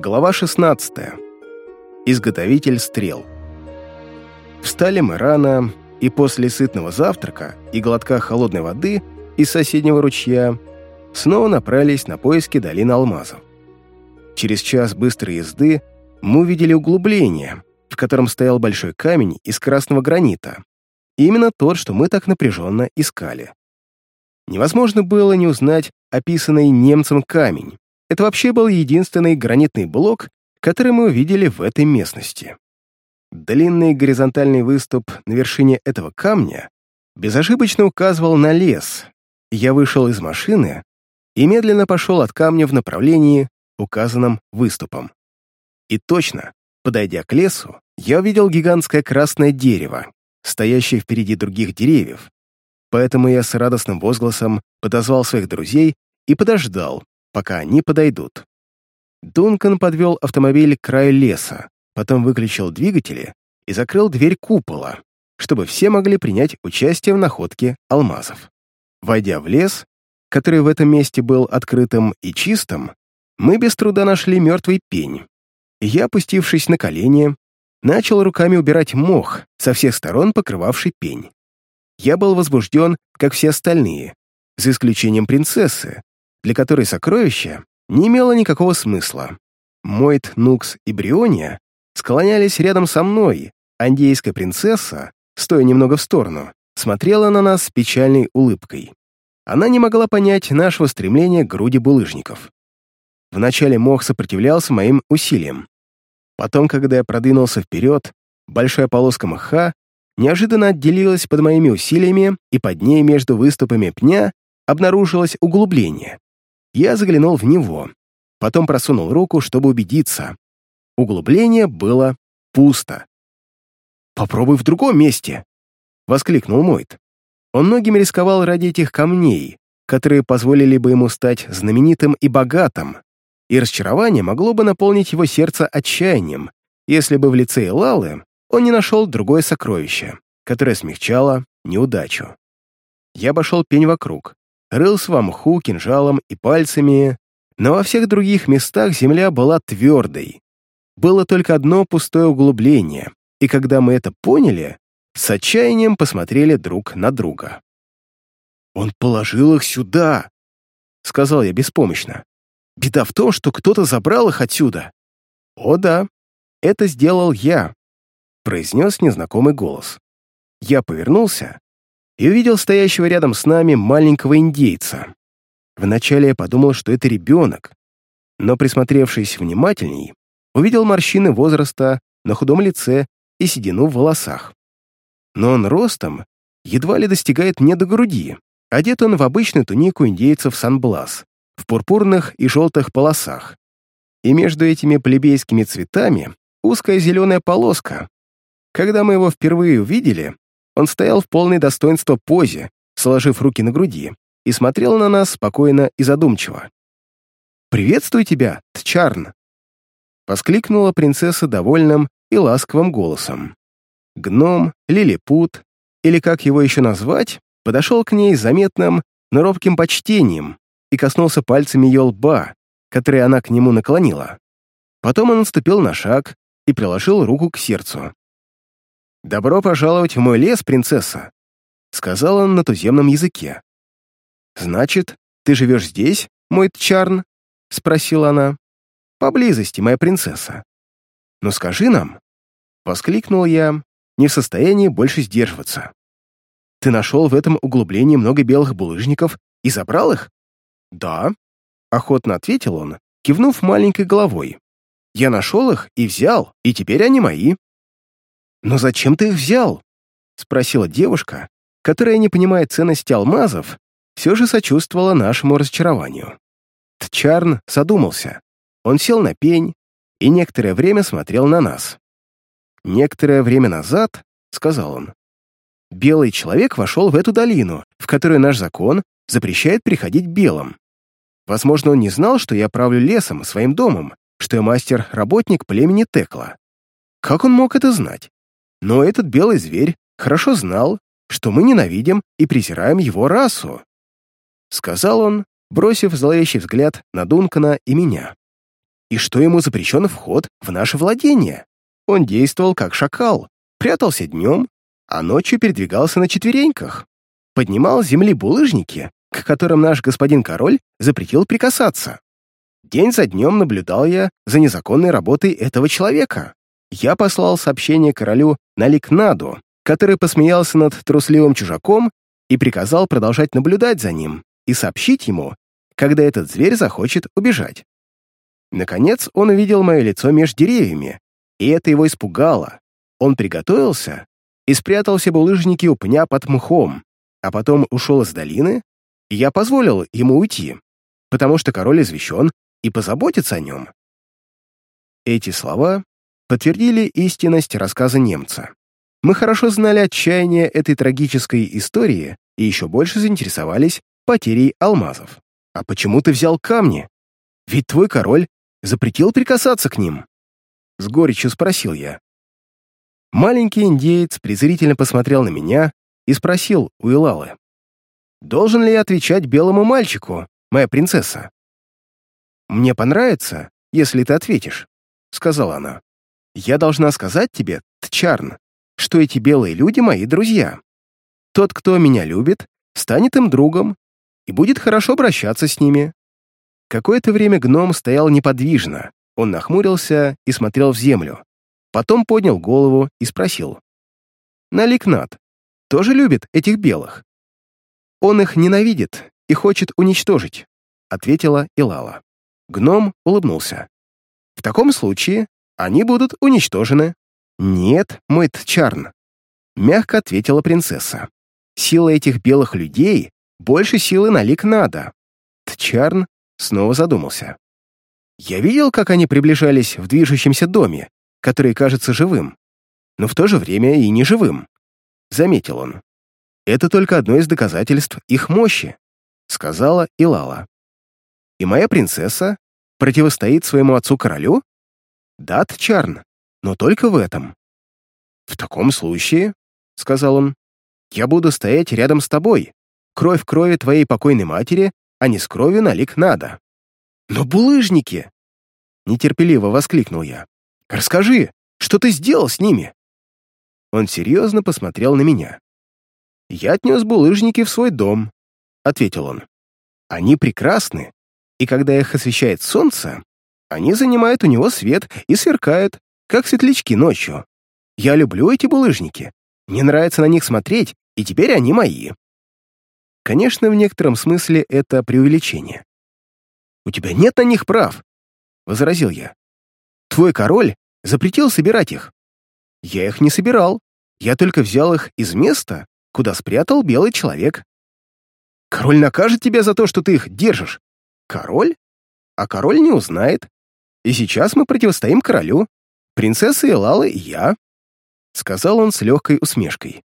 Глава 16. Изготовитель стрел. Встали мы рано, и после сытного завтрака и глотка холодной воды из соседнего ручья снова направились на поиски долины алмазов. Через час быстрой езды мы увидели углубление, в котором стоял большой камень из красного гранита. Именно тот, что мы так напряженно искали. Невозможно было не узнать описанный немцем камень. Это вообще был единственный гранитный блок, который мы увидели в этой местности. Длинный горизонтальный выступ на вершине этого камня безошибочно указывал на лес. Я вышел из машины и медленно пошел от камня в направлении, указанном выступом. И точно, подойдя к лесу, я увидел гигантское красное дерево, стоящее впереди других деревьев. Поэтому я с радостным возгласом подозвал своих друзей и подождал, пока они подойдут. Дункан подвел автомобиль к краю леса, потом выключил двигатели и закрыл дверь купола, чтобы все могли принять участие в находке алмазов. Войдя в лес, который в этом месте был открытым и чистым, мы без труда нашли мертвый пень. Я, опустившись на колени, начал руками убирать мох, со всех сторон покрывавший пень. Я был возбужден, как все остальные, за исключением принцессы, для которой сокровище не имело никакого смысла. Мойт, Нукс и Бриония склонялись рядом со мной, а принцесса, стоя немного в сторону, смотрела на нас с печальной улыбкой. Она не могла понять нашего стремления к груди булыжников. Вначале мох сопротивлялся моим усилиям. Потом, когда я продвинулся вперед, большая полоска мха неожиданно отделилась под моими усилиями, и под ней между выступами пня обнаружилось углубление. Я заглянул в него, потом просунул руку, чтобы убедиться. Углубление было пусто. «Попробуй в другом месте!» — воскликнул Мойт. Он многим рисковал ради этих камней, которые позволили бы ему стать знаменитым и богатым, и разочарование могло бы наполнить его сердце отчаянием, если бы в лице Лалы он не нашел другое сокровище, которое смягчало неудачу. Я обошел пень вокруг, рылся в мху кинжалом и пальцами, но во всех других местах земля была твердой. Было только одно пустое углубление, и когда мы это поняли, с отчаянием посмотрели друг на друга. «Он положил их сюда», — сказал я беспомощно. «Беда в том, что кто-то забрал их отсюда». «О да, это сделал я», — произнес незнакомый голос. Я повернулся и увидел стоящего рядом с нами маленького индейца. Вначале я подумал, что это ребенок, но, присмотревшись внимательней, увидел морщины возраста на худом лице и седину в волосах. Но он ростом едва ли достигает мне до груди. Одет он в обычную тунику индейцев Сан-Блас, в пурпурных и желтых полосах. И между этими плебейскими цветами узкая зеленая полоска. Когда мы его впервые увидели, он стоял в полной достоинства позе, сложив руки на груди, и смотрел на нас спокойно и задумчиво. «Приветствую тебя, Тчарн!» Воскликнула принцесса довольным и ласковым голосом. Гном, лилипут, или как его еще назвать, подошел к ней с заметным, но робким почтением и коснулся пальцами ее лба, который она к нему наклонила. Потом он наступил на шаг и приложил руку к сердцу. «Добро пожаловать в мой лес, принцесса», — сказал он на туземном языке. «Значит, ты живешь здесь, мой Тчарн?» — спросила она. «Поблизости, моя принцесса». «Ну скажи нам», — воскликнул я, не в состоянии больше сдерживаться. «Ты нашел в этом углублении много белых булыжников и забрал их?» «Да», — охотно ответил он, кивнув маленькой головой. «Я нашел их и взял, и теперь они мои». «Но зачем ты их взял?» — спросила девушка, которая, не понимая ценности алмазов, все же сочувствовала нашему разочарованию. Тчарн задумался. Он сел на пень и некоторое время смотрел на нас. «Некоторое время назад», — сказал он, — «белый человек вошел в эту долину, в которую наш закон запрещает приходить белым. Возможно, он не знал, что я правлю лесом, своим домом, что я мастер-работник племени Текла. Как он мог это знать? Но этот белый зверь хорошо знал, что мы ненавидим и презираем его расу. Сказал он, бросив зловещий взгляд на Дункана и меня. и что ему запрещен вход в наше владение. Он действовал как шакал, прятался днем, а ночью передвигался на четвереньках, поднимал с земли булыжники, к которым наш господин король запретил прикасаться. День за днем наблюдал я за незаконной работой этого человека. Я послал сообщение королю на Ликнаду, который посмеялся над трусливым чужаком и приказал продолжать наблюдать за ним и сообщить ему, когда этот зверь захочет убежать. Наконец он увидел мое лицо между деревьями, и это его испугало. Он приготовился и спрятал все булыжники у пня под мхом, а потом ушел из долины, и я позволил ему уйти, потому что король извещен и позаботится о нем. Эти слова подтвердили истинность рассказа немца. Мы хорошо знали отчаяние этой трагической истории и еще больше заинтересовались потерей алмазов. «А почему ты взял камни? Ведь твой король запретил прикасаться к ним?» С горечью спросил я. Маленький индеец презрительно посмотрел на меня и спросил у Илалы. «Должен ли я отвечать белому мальчику, моя принцесса?» «Мне понравится, если ты ответишь», — сказала она. «Я должна сказать тебе, Тчарн, что эти белые люди мои друзья. Тот, кто меня любит, станет им другом и будет хорошо обращаться с ними». Какое-то время гном стоял неподвижно, он нахмурился и смотрел в землю. Потом поднял голову и спросил. «Наликнат тоже любит этих белых?» «Он их ненавидит и хочет уничтожить», — ответила Илала. Гном улыбнулся. «В таком случае они будут уничтожены». «Нет, мой Тчарн», — мягко ответила принцесса. «Сила этих белых людей больше силы на лик надо». Тчарн снова задумался. «Я видел, как они приближались в движущемся доме, который кажется живым, но в то же время и неживым», — заметил он. «Это только одно из доказательств их мощи», — сказала Илала. И моя принцесса противостоит своему отцу-королю? Да, Тчарн, но только в этом. В таком случае, — сказал он, — я буду стоять рядом с тобой, кровь крови твоей покойной матери, а не с кровью на лик надо. Но булыжники! Нетерпеливо воскликнул я. Расскажи, что ты сделал с ними? Он серьезно посмотрел на меня. «Я отнес булыжники в свой дом», — ответил он. «Они прекрасны, и когда их освещает солнце, они занимают у него свет и сверкают, как светлячки ночью. Я люблю эти булыжники. Мне нравится на них смотреть, и теперь они мои. Конечно, в некотором смысле это преувеличение. «У тебя нет на них прав», — возразил я. «Твой король запретил собирать их. Я их не собирал, я только взял их из места, куда спрятал белый человек. Король накажет тебя за то, что ты их держишь, Король? А король не узнает. И сейчас мы противостоим королю. Принцесса Элала и я. Сказал он с легкой усмешкой.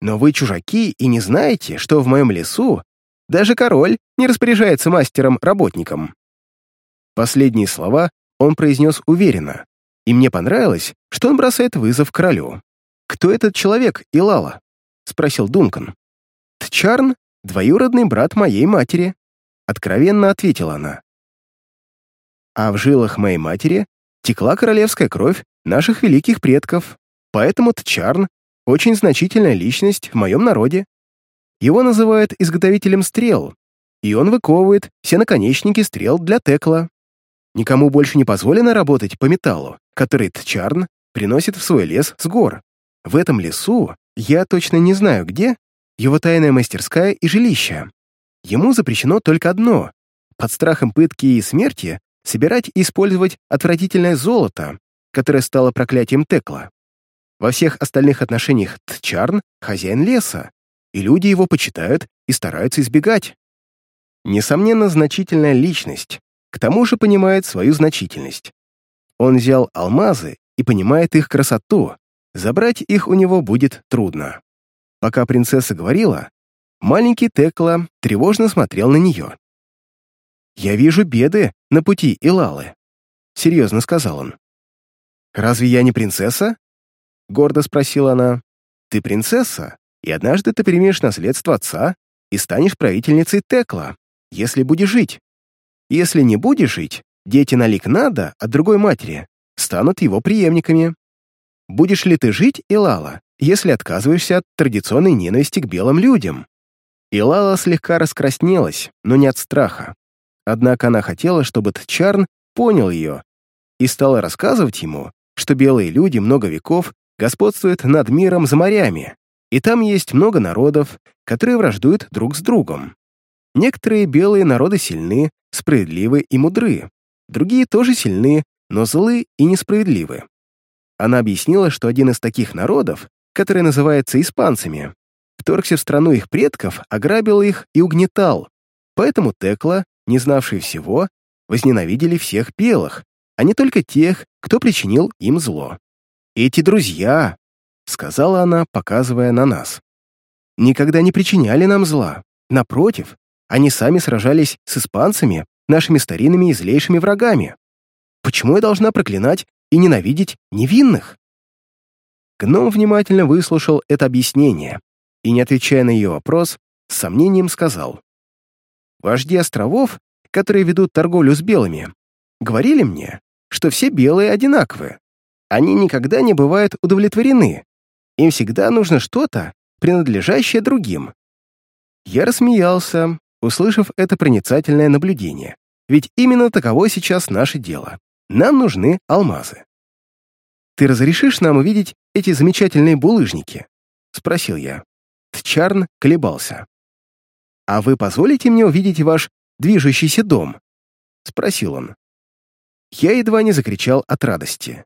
Но вы чужаки и не знаете, что в моем лесу даже король не распоряжается мастером-работником. Последние слова он произнес уверенно, и мне понравилось, что он бросает вызов королю. «Кто этот человек, Илала?» — спросил Дункан. «Тчарн — двоюродный брат моей матери», Откровенно ответила она. А в жилах моей матери текла королевская кровь наших великих предков, поэтому Тчарн — очень значительная личность в моем народе. Его называют изготовителем стрел, и он выковывает все наконечники стрел для Текла. Никому больше не позволено работать по металлу, который Тчарн приносит в свой лес с гор. В этом лесу, я точно не знаю где, его тайная мастерская и жилище. Ему запрещено только одно — под страхом пытки и смерти собирать и использовать отвратительное золото, которое стало проклятием Текла. Во всех остальных отношениях Тчарн — хозяин леса, и люди его почитают и стараются избегать. Несомненно, значительная личность, к тому же понимает свою значительность. Он взял алмазы и понимает их красоту, забрать их у него будет трудно. Пока принцесса говорила, Маленький Текла тревожно смотрел на нее. «Я вижу беды на пути Илалы», — серьезно сказал он. «Разве я не принцесса?» — гордо спросила она. «Ты принцесса, и однажды ты примешь наследство отца и станешь правительницей Текла, если будешь жить. Если не будешь жить, дети на лик надо от другой матери станут его преемниками. Будешь ли ты жить, Илала, если отказываешься от традиционной ненависти к белым людям?» Илала слегка раскраснелась, но не от страха. Однако она хотела, чтобы Тчарн понял ее и стала рассказывать ему, что белые люди много веков господствуют над миром за морями, и там есть много народов, которые враждуют друг с другом. Некоторые белые народы сильны, справедливы и мудры, другие тоже сильны, но злы и несправедливы. Она объяснила, что один из таких народов, который называется испанцами, вторгся в страну их предков, ограбил их и угнетал, поэтому Текла, не знавшие всего, возненавидели всех белых, а не только тех, кто причинил им зло. «Эти друзья», — сказала она, показывая на нас, «никогда не причиняли нам зла. Напротив, они сами сражались с испанцами, нашими старинными и злейшими врагами. Почему я должна проклинать и ненавидеть невинных?» Гном внимательно выслушал это объяснение и, не отвечая на ее вопрос, с сомнением сказал. «Вожди островов, которые ведут торговлю с белыми, говорили мне, что все белые одинаковые. Они никогда не бывают удовлетворены. Им всегда нужно что-то, принадлежащее другим. Я рассмеялся, услышав это проницательное наблюдение. Ведь именно таково сейчас наше дело. Нам нужны алмазы. «Ты разрешишь нам увидеть эти замечательные булыжники?» — спросил я. Тчарн колебался. «А вы позволите мне увидеть ваш движущийся дом?» — спросил он. Я едва не закричал от радости.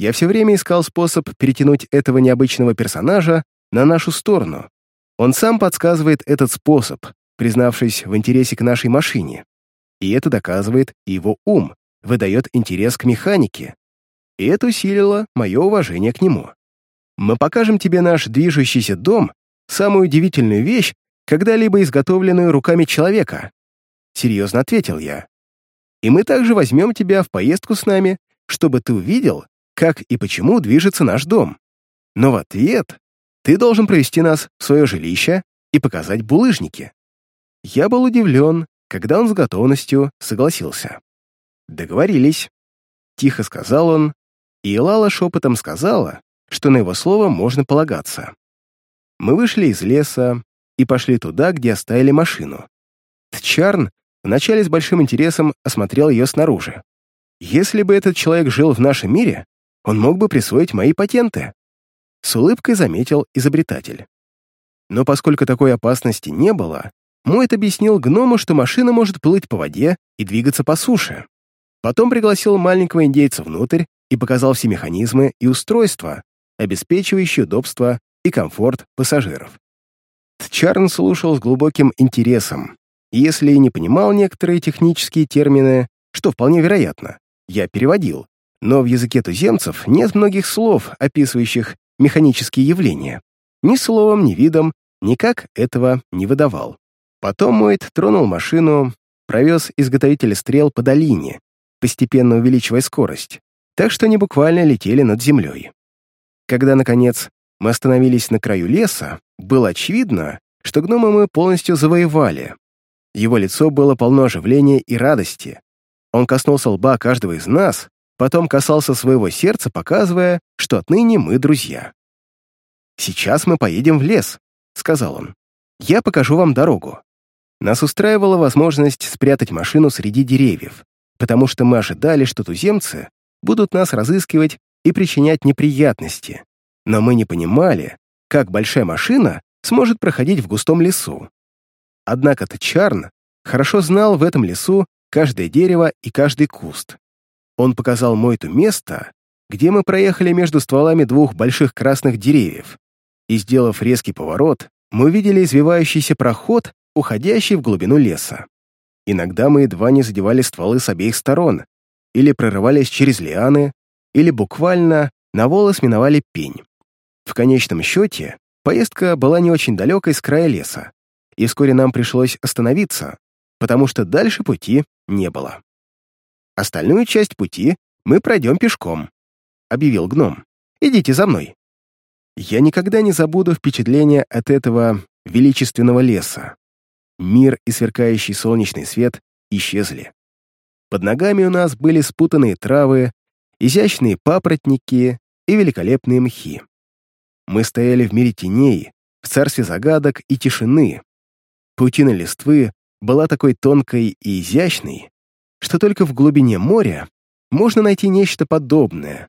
Я все время искал способ перетянуть этого необычного персонажа на нашу сторону. Он сам подсказывает этот способ, признавшись в интересе к нашей машине. И это доказывает его ум, выдает интерес к механике. И это усилило мое уважение к нему. Мы покажем тебе наш движущийся дом, самую удивительную вещь, когда-либо изготовленную руками человека. Серьезно ответил я. И мы также возьмем тебя в поездку с нами, чтобы ты увидел, как и почему движется наш дом. Но в ответ ты должен провести нас в свое жилище и показать булыжники». Я был удивлен, когда он с готовностью согласился. «Договорились», — тихо сказал он, и Лала шепотом сказала, что на его слово можно полагаться. Мы вышли из леса и пошли туда, где оставили машину. Тчарн вначале с большим интересом осмотрел ее снаружи. Если бы этот человек жил в нашем мире, он мог бы присвоить мои патенты. С улыбкой заметил изобретатель. Но поскольку такой опасности не было, Мойт объяснил гному, что машина может плыть по воде и двигаться по суше. Потом пригласил маленького индейца внутрь и показал все механизмы и устройства, обеспечивающие удобство и комфорт пассажиров. Тчарн слушал с глубоким интересом, если и не понимал некоторые технические термины, что вполне вероятно, я переводил, но в языке туземцев нет многих слов, описывающих механические явления. Ни словом, ни видом никак этого не выдавал. Потом Мойт тронул машину, провез изготовителя стрел по долине, постепенно увеличивая скорость, так что они буквально летели над землей. Когда, наконец, мы остановились на краю леса, было очевидно, что гнома мы полностью завоевали, его лицо было полно оживления и радости. Он коснулся лба каждого из нас, потом касался своего сердца, показывая, что отныне мы друзья. «Сейчас мы поедем в лес», — сказал он. «Я покажу вам дорогу». Нас устраивала возможность спрятать машину среди деревьев, потому что мы ожидали, что туземцы будут нас разыскивать и причинять неприятности. Но мы не понимали, как большая машина сможет проходить в густом лесу. Однако Тчарн хорошо знал в этом лесу каждое дерево и каждый куст. Он показал Мойту место, где мы проехали между стволами двух больших красных деревьев, и, сделав резкий поворот, мы увидели извивающийся проход, уходящий в глубину леса. Иногда мы едва не задевали стволы с обеих сторон, или прорывались через лианы, или буквально на волос миновали пень. В конечном счете, поездка была не очень далекой с края леса, и вскоре нам пришлось остановиться, потому что дальше пути не было. «Остальную часть пути мы пройдем пешком», — объявил гном. «Идите за мной». Я никогда не забуду впечатление от этого величественного леса. Мир и сверкающий солнечный свет исчезли. Под ногами у нас были спутанные травы, изящные папоротники и великолепные мхи. Мы стояли в мире теней, в царстве загадок и тишины. Паутина листвы была такой тонкой и изящной, что только в глубине моря можно найти нечто подобное.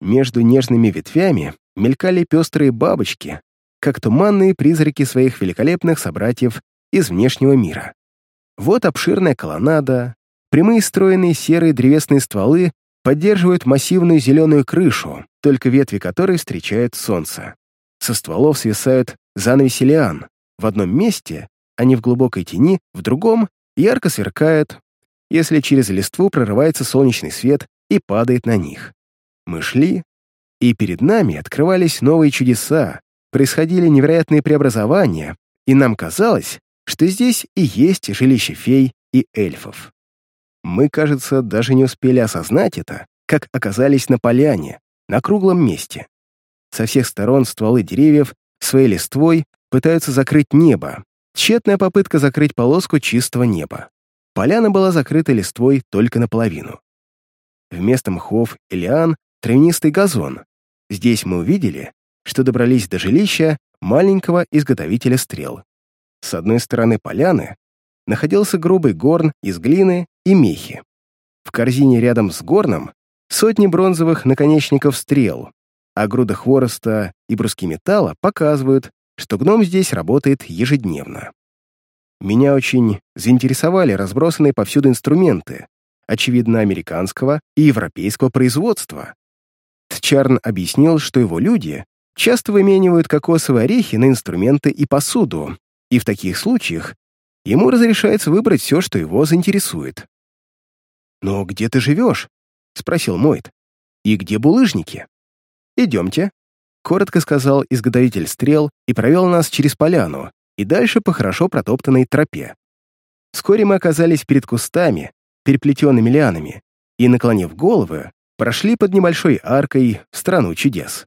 Между нежными ветвями мелькали пестрые бабочки, как туманные призраки своих великолепных собратьев из внешнего мира. Вот обширная колоннада, прямые стройные серые древесные стволы поддерживают массивную зеленую крышу, только ветви которой встречают солнце. Со стволов свисают занавеси лиан. В одном месте они в глубокой тени, в другом ярко сверкают, если через листву прорывается солнечный свет и падает на них. Мы шли, и перед нами открывались новые чудеса, происходили невероятные преобразования, и нам казалось, что здесь и есть жилище фей и эльфов. Мы, кажется, даже не успели осознать это, как оказались на поляне, на круглом месте. Со всех сторон стволы деревьев своей листвой пытаются закрыть небо. Тщетная попытка закрыть полоску чистого неба. Поляна была закрыта листвой только наполовину. Вместо мхов и лиан — травянистый газон. Здесь мы увидели, что добрались до жилища маленького изготовителя стрел. С одной стороны поляны находился грубый горн из глины и мехи. В корзине рядом с горном сотни бронзовых наконечников стрел, а груда хвороста и бруски металла показывают, что гном здесь работает ежедневно. Меня очень заинтересовали разбросанные повсюду инструменты, очевидно, американского и европейского производства. Тчарн объяснил, что его люди часто выменивают кокосовые орехи на инструменты и посуду, и в таких случаях ему разрешается выбрать все, что его заинтересует. «Но где ты живешь?» — спросил Мойт. «И где булыжники?» «Идемте», — коротко сказал изготовитель стрел и провел нас через поляну и дальше по хорошо протоптанной тропе. Вскоре мы оказались перед кустами, переплетенными лианами, и, наклонив головы, прошли под небольшой аркой в страну чудес.